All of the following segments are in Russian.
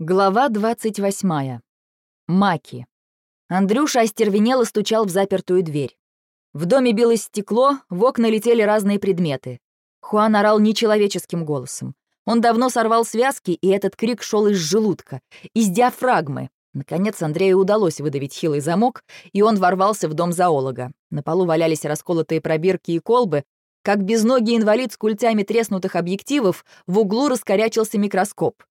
Глава 28. Маки. Андрюша остервенело стучал в запертую дверь. В доме билось стекло, в окна летели разные предметы. Хуан орал нечеловеческим голосом. Он давно сорвал связки, и этот крик шел из желудка, из диафрагмы. Наконец Андрею удалось выдавить хилый замок, и он ворвался в дом зоолога. На полу валялись расколотые пробирки и колбы. Как безногий инвалид с культями треснутых объективов, в углу раскорячился микроскоп.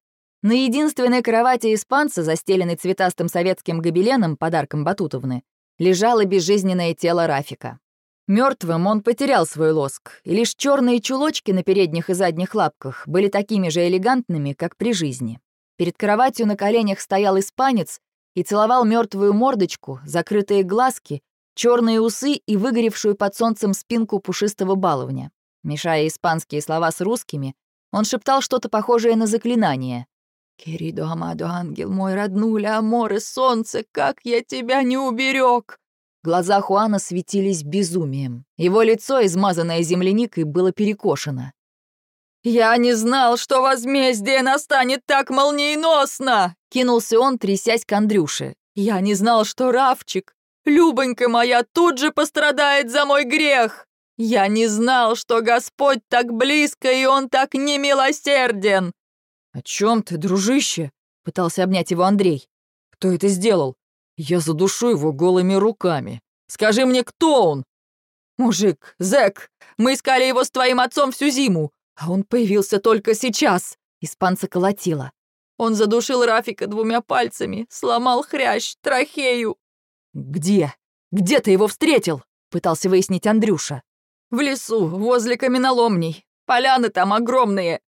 На единственной кровати испанца, застеленной цветастым советским гобеленом, подарком Батутовны, лежало безжизненное тело Рафика. Мертвым он потерял свой лоск, и лишь черные чулочки на передних и задних лапках были такими же элегантными, как при жизни. Перед кроватью на коленях стоял испанец и целовал мертвую мордочку, закрытые глазки, черные усы и выгоревшую под солнцем спинку пушистого баловня. Мешая испанские слова с русскими, он шептал что-то похожее на заклинание. «Керидо, Амадо, ангел мой, роднуля, аморе, солнце, как я тебя не уберег!» Глаза Хуана светились безумием. Его лицо, измазанное земляникой, было перекошено. «Я не знал, что возмездие настанет так молниеносно!» Кинулся он, трясясь к Андрюше. «Я не знал, что Равчик, Любонька моя, тут же пострадает за мой грех! Я не знал, что Господь так близко, и Он так немилосерден! «О чем ты, дружище?» — пытался обнять его Андрей. «Кто это сделал? Я задушу его голыми руками. Скажи мне, кто он?» «Мужик, зэк, мы искали его с твоим отцом всю зиму, а он появился только сейчас!» — испанца колотила. «Он задушил Рафика двумя пальцами, сломал хрящ, трахею». «Где? Где ты его встретил?» — пытался выяснить Андрюша. «В лесу, возле каменоломней. Поляны там огромные.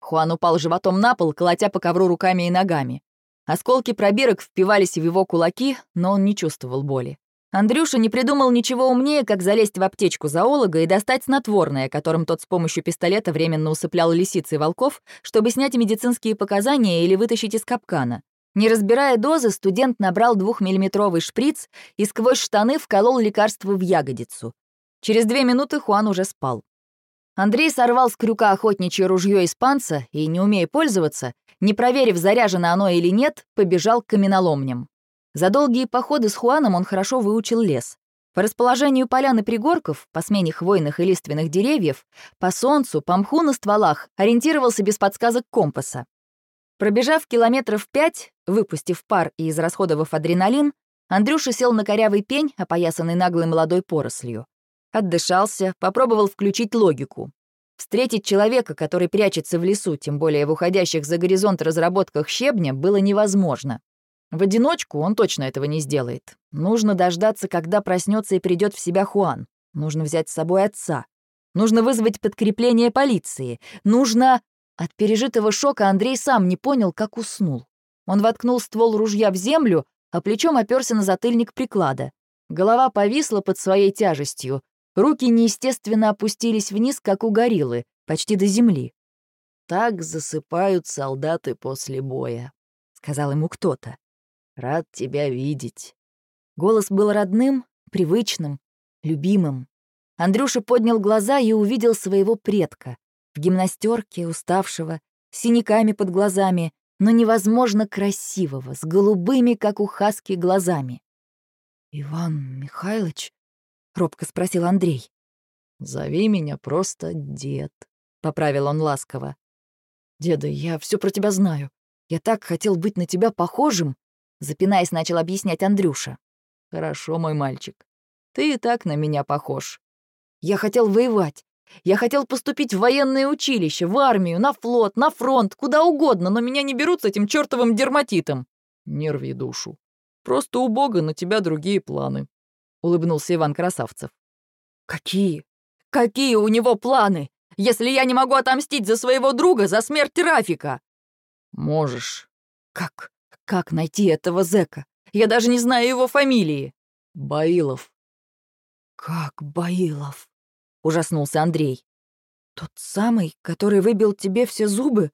Хуан упал животом на пол, колотя по ковру руками и ногами. Осколки пробирок впивались в его кулаки, но он не чувствовал боли. Андрюша не придумал ничего умнее, как залезть в аптечку зоолога и достать снотворное, которым тот с помощью пистолета временно усыплял лисиц и волков, чтобы снять медицинские показания или вытащить из капкана. Не разбирая дозы, студент набрал двухмиллиметровый шприц и сквозь штаны вколол лекарство в ягодицу. Через две минуты Хуан уже спал. Андрей сорвал с крюка охотничье ружье испанца и, не умея пользоваться, не проверив, заряжено оно или нет, побежал к каменоломням. За долгие походы с Хуаном он хорошо выучил лес. По расположению полян и пригорков, по смене хвойных и лиственных деревьев, по солнцу, по мху на стволах, ориентировался без подсказок компаса. Пробежав километров пять, выпустив пар и израсходовав адреналин, Андрюша сел на корявый пень, опоясанный наглой молодой порослью. Отдышался, попробовал включить логику. Встретить человека, который прячется в лесу, тем более в уходящих за горизонт разработках щебня, было невозможно. В одиночку он точно этого не сделает. Нужно дождаться, когда проснется и придет в себя Хуан. Нужно взять с собой отца. Нужно вызвать подкрепление полиции. Нужно... От пережитого шока Андрей сам не понял, как уснул. Он воткнул ствол ружья в землю, а плечом оперся на затыльник приклада. Голова повисла под своей тяжестью, Руки неестественно опустились вниз, как у гориллы, почти до земли. «Так засыпают солдаты после боя», — сказал ему кто-то. «Рад тебя видеть». Голос был родным, привычным, любимым. Андрюша поднял глаза и увидел своего предка. В гимнастерке, уставшего, с синяками под глазами, но невозможно красивого, с голубыми, как у хаски, глазами. «Иван Михайлович?» Робко спросил Андрей. «Зови меня просто дед», — поправил он ласково. «Деда, я все про тебя знаю. Я так хотел быть на тебя похожим», — запинаясь, начал объяснять Андрюша. «Хорошо, мой мальчик. Ты и так на меня похож. Я хотел воевать. Я хотел поступить в военное училище, в армию, на флот, на фронт, куда угодно, но меня не берут с этим чертовым дерматитом. Не рви душу. Просто у Бога на тебя другие планы улыбнулся Иван Красавцев. Какие? Какие у него планы? Если я не могу отомстить за своего друга, за смерть Рафика? Можешь. Как? Как найти этого зэка? Я даже не знаю его фамилии. Баилов. Как Баилов? Ужаснулся Андрей. Тот самый, который выбил тебе все зубы?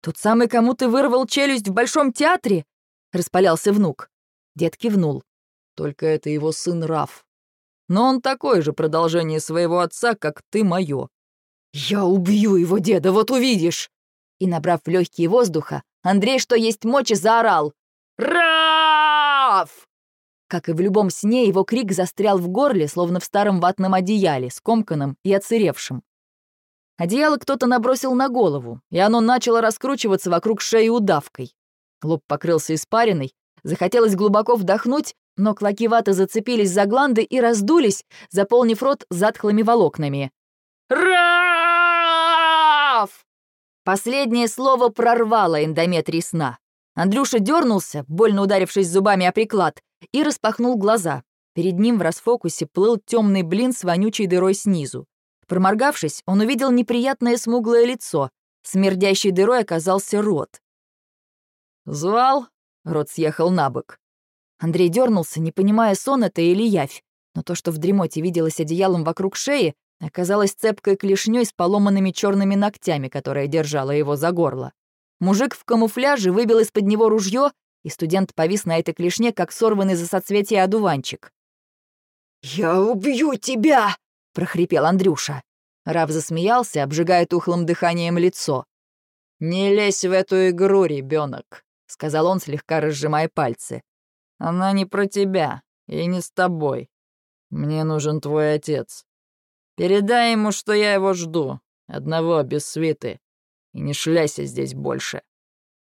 Тот самый, кому ты вырвал челюсть в Большом театре? Распалялся внук. Дед кивнул. Только это его сын Раф. Но он такое же продолжение своего отца, как ты моё. «Я убью его деда, вот увидишь!» И, набрав легкие воздуха, Андрей, что есть мочи, заорал. «Раф!» Как и в любом сне, его крик застрял в горле, словно в старом ватном одеяле, скомканном и отсыревшем. Одеяло кто-то набросил на голову, и оно начало раскручиваться вокруг шеи удавкой. Лоб покрылся испариной, захотелось глубоко вдохнуть, но клоки ваты зацепились за гланды и раздулись, заполнив рот затхлыми волокнами. «Раф!» Последнее слово прорвало эндометрий сна. Андрюша дернулся, больно ударившись зубами о приклад, и распахнул глаза. Перед ним в расфокусе плыл темный блин с вонючей дырой снизу. Проморгавшись, он увидел неприятное смуглое лицо. Смердящей дырой оказался рот. «Звал?» — рот съехал на бок. Андрей дернулся, не понимая, сон это или явь. Но то, что в дремоте виделось одеялом вокруг шеи, оказалось цепкой клешней с поломанными черными ногтями, которая держала его за горло. Мужик в камуфляже выбил из-под него ружье, и студент повис на этой клешне, как сорванный за соцветия одуванчик. «Я убью тебя!» — прохрипел Андрюша. Рав засмеялся, обжигая тухлым дыханием лицо. «Не лезь в эту игру, ребенок, сказал он, слегка разжимая пальцы. «Она не про тебя и не с тобой. Мне нужен твой отец. Передай ему, что я его жду, одного без свиты, и не шляйся здесь больше».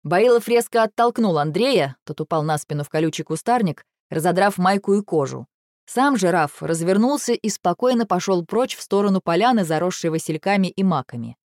Баилов резко оттолкнул Андрея, тот упал на спину в колючий кустарник, разодрав майку и кожу. Сам же Раф развернулся и спокойно пошел прочь в сторону поляны, заросшей васильками и маками.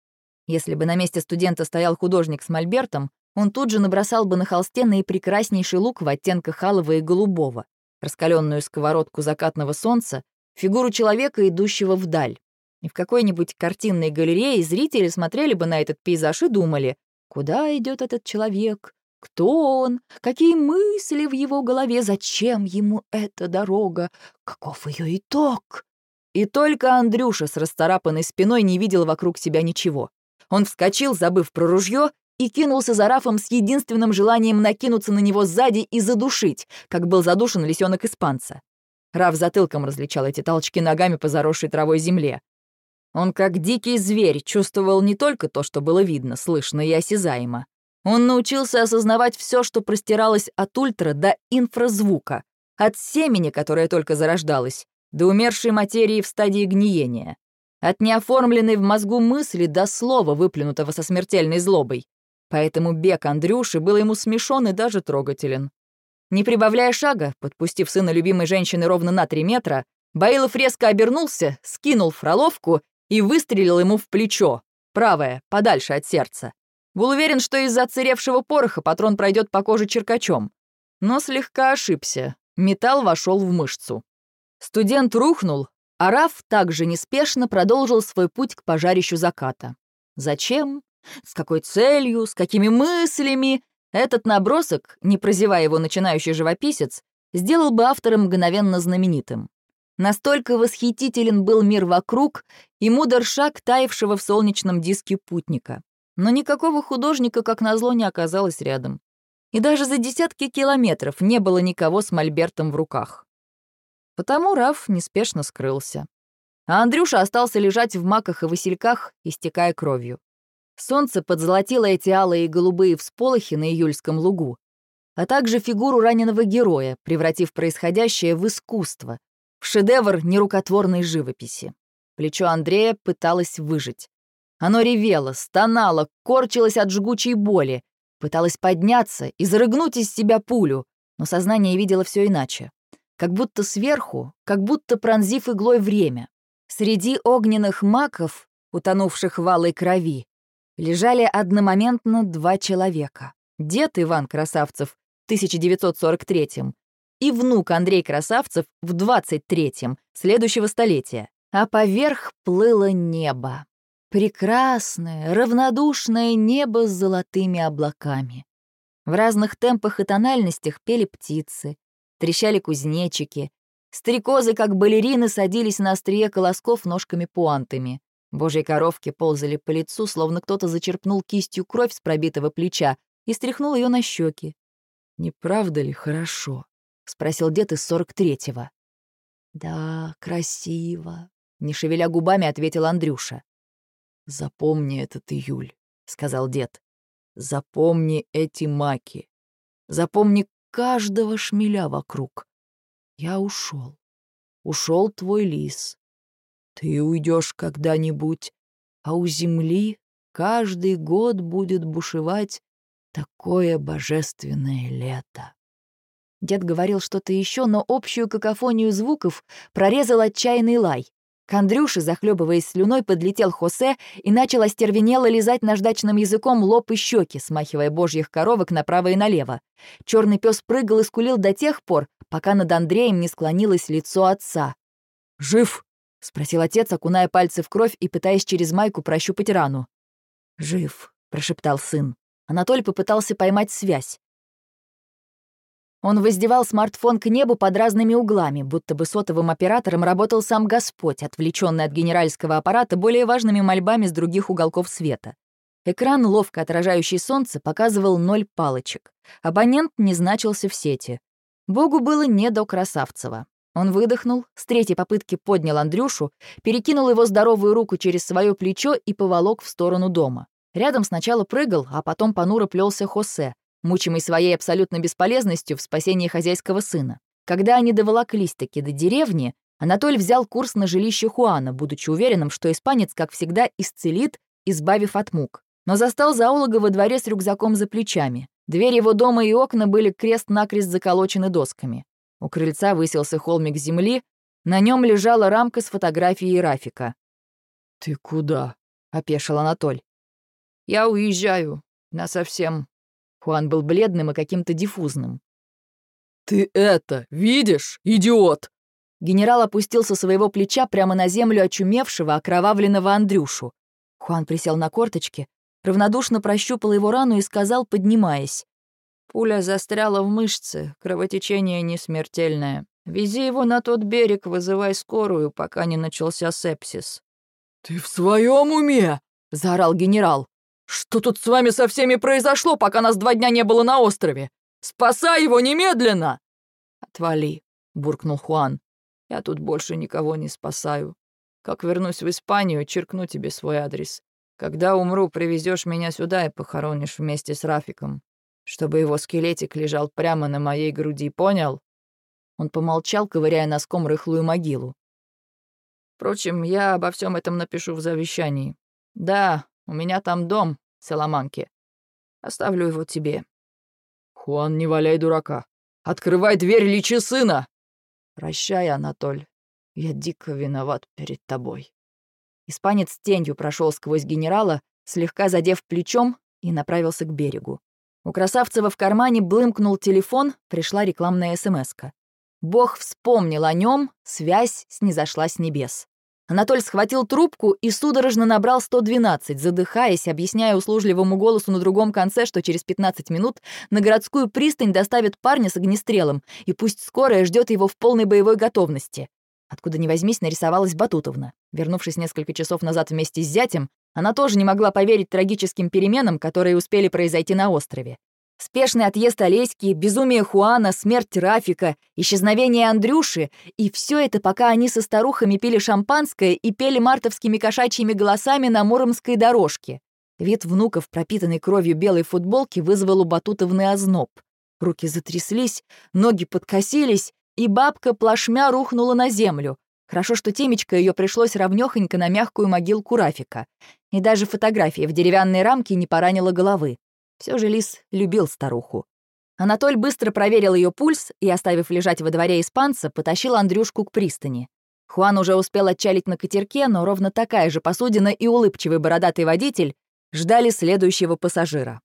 Если бы на месте студента стоял художник с мольбертом, он тут же набросал бы на холсте наипрекраснейший лук в оттенках алого и голубого, раскаленную сковородку закатного солнца, фигуру человека, идущего вдаль. И в какой-нибудь картинной галерее зрители смотрели бы на этот пейзаж и думали, Куда идет этот человек? Кто он? Какие мысли в его голове? Зачем ему эта дорога? Каков ее итог? И только Андрюша с расцарапанной спиной не видел вокруг себя ничего. Он вскочил, забыв про ружье, и кинулся за Рафом с единственным желанием накинуться на него сзади и задушить, как был задушен лисенок испанца. Раф затылком различал эти толчки ногами по заросшей травой земле. Он, как дикий зверь, чувствовал не только то, что было видно, слышно и осязаемо. Он научился осознавать все, что простиралось от ультра до инфразвука, от семени, которое только зарождалось, до умершей материи в стадии гниения, от неоформленной в мозгу мысли до слова, выплюнутого со смертельной злобой. Поэтому бег Андрюши был ему смешон и даже трогателен. Не прибавляя шага, подпустив сына любимой женщины ровно на три метра, Баилов резко обернулся, скинул фроловку и выстрелил ему в плечо, правое, подальше от сердца. Был уверен, что из-за отсыревшего пороха патрон пройдет по коже черкачом. Но слегка ошибся. Металл вошел в мышцу. Студент рухнул, а Раф также неспешно продолжил свой путь к пожарищу заката. Зачем? С какой целью? С какими мыслями? Этот набросок, не прозевая его начинающий живописец, сделал бы автора мгновенно знаменитым. Настолько восхитителен был мир вокруг и мудр шаг таявшего в солнечном диске путника. Но никакого художника, как назло, не оказалось рядом. И даже за десятки километров не было никого с мольбертом в руках. Потому Раф неспешно скрылся. А Андрюша остался лежать в маках и васильках, истекая кровью. Солнце подзолотило эти алые и голубые всполохи на июльском лугу, а также фигуру раненого героя, превратив происходящее в искусство, Шедевр нерукотворной живописи. Плечо Андрея пыталось выжить. Оно ревело, стонало, корчилось от жгучей боли, пыталось подняться и зарыгнуть из себя пулю, но сознание видело все иначе. Как будто сверху, как будто пронзив иглой время. Среди огненных маков, утонувших в алой крови, лежали одномоментно два человека. Дед Иван Красавцев в 1943 и внук Андрей Красавцев в 23-м, следующего столетия. А поверх плыло небо. Прекрасное, равнодушное небо с золотыми облаками. В разных темпах и тональностях пели птицы, трещали кузнечики. Стрекозы, как балерины, садились на острие колосков ножками-пуантами. Божьи коровки ползали по лицу, словно кто-то зачерпнул кистью кровь с пробитого плеча и стряхнул ее на щеки. «Не правда ли хорошо?» — спросил дед из сорок третьего. «Да, красиво», — не шевеля губами ответил Андрюша. «Запомни этот июль», — сказал дед. Запомни эти маки. Запомни каждого шмеля вокруг. Я ушел. Ушел твой лис. Ты уйдешь когда-нибудь, а у земли каждый год будет бушевать такое божественное лето. Дед говорил что-то еще, но общую какофонию звуков прорезал отчаянный лай. К Андрюше, захлебываясь слюной, подлетел Хосе и начал остервенело лизать наждачным языком лоб и щеки, смахивая божьих коровок направо и налево. Черный пес прыгал и скулил до тех пор, пока над Андреем не склонилось лицо отца. «Жив?» — спросил отец, окуная пальцы в кровь и пытаясь через майку прощупать рану. «Жив», — прошептал сын. Анатолий попытался поймать связь. Он воздевал смартфон к небу под разными углами, будто бы сотовым оператором работал сам Господь, отвлеченный от генеральского аппарата более важными мольбами с других уголков света. Экран, ловко отражающий солнце, показывал ноль палочек. Абонент не значился в сети. Богу было не до Красавцева. Он выдохнул, с третьей попытки поднял Андрюшу, перекинул его здоровую руку через свое плечо и поволок в сторону дома. Рядом сначала прыгал, а потом понуро плелся Хосе, мучимый своей абсолютной бесполезностью в спасении хозяйского сына. Когда они доволоклись-таки до деревни, Анатоль взял курс на жилище Хуана, будучи уверенным, что испанец, как всегда, исцелит, избавив от мук. Но застал зоолога во дворе с рюкзаком за плечами. Дверь его дома и окна были крест-накрест заколочены досками. У крыльца высился холмик земли, на нем лежала рамка с фотографией Рафика. «Ты куда?» — опешил Анатоль. «Я уезжаю. Насовсем. Хуан был бледным и каким-то диффузным. «Ты это видишь, идиот?» Генерал опустился со своего плеча прямо на землю очумевшего, окровавленного Андрюшу. Хуан присел на корточки, равнодушно прощупал его рану и сказал, поднимаясь. «Пуля застряла в мышце, кровотечение не смертельное. Вези его на тот берег, вызывай скорую, пока не начался сепсис». «Ты в своем уме?» — заорал генерал. Что тут с вами со всеми произошло, пока нас два дня не было на острове? Спасай его немедленно!» «Отвали», — буркнул Хуан. «Я тут больше никого не спасаю. Как вернусь в Испанию, черкну тебе свой адрес. Когда умру, привезешь меня сюда и похоронишь вместе с Рафиком, чтобы его скелетик лежал прямо на моей груди, понял?» Он помолчал, ковыряя носком рыхлую могилу. «Впрочем, я обо всем этом напишу в завещании. Да, у меня там дом в Саламанке. Оставлю его тебе». «Хуан, не валяй дурака. Открывай дверь, лечи сына!» «Прощай, Анатоль. Я дико виноват перед тобой». Испанец тенью прошел сквозь генерала, слегка задев плечом, и направился к берегу. У Красавцева в кармане блымкнул телефон, пришла рекламная смс -ка. Бог вспомнил о нем, связь снизошла с небес. Анатоль схватил трубку и судорожно набрал 112, задыхаясь, объясняя услужливому голосу на другом конце, что через 15 минут на городскую пристань доставят парня с огнестрелом, и пусть скорая ждет его в полной боевой готовности. Откуда ни возьмись, нарисовалась Батутовна. Вернувшись несколько часов назад вместе с зятем, она тоже не могла поверить трагическим переменам, которые успели произойти на острове. Спешный отъезд Олеськи, безумие Хуана, смерть Рафика, исчезновение Андрюши — и все это, пока они со старухами пили шампанское и пели мартовскими кошачьими голосами на Муромской дорожке. Вид внуков, пропитанный кровью белой футболки, вызвал у Батутовны озноб. Руки затряслись, ноги подкосились, и бабка плашмя рухнула на землю. Хорошо, что темечко ее пришлось равнёхонько на мягкую могилку Рафика. И даже фотография в деревянной рамке не поранила головы. Все же Лис любил старуху. Анатоль быстро проверил ее пульс и, оставив лежать во дворе испанца, потащил Андрюшку к пристани. Хуан уже успел отчалить на катерке, но ровно такая же посудина и улыбчивый бородатый водитель ждали следующего пассажира.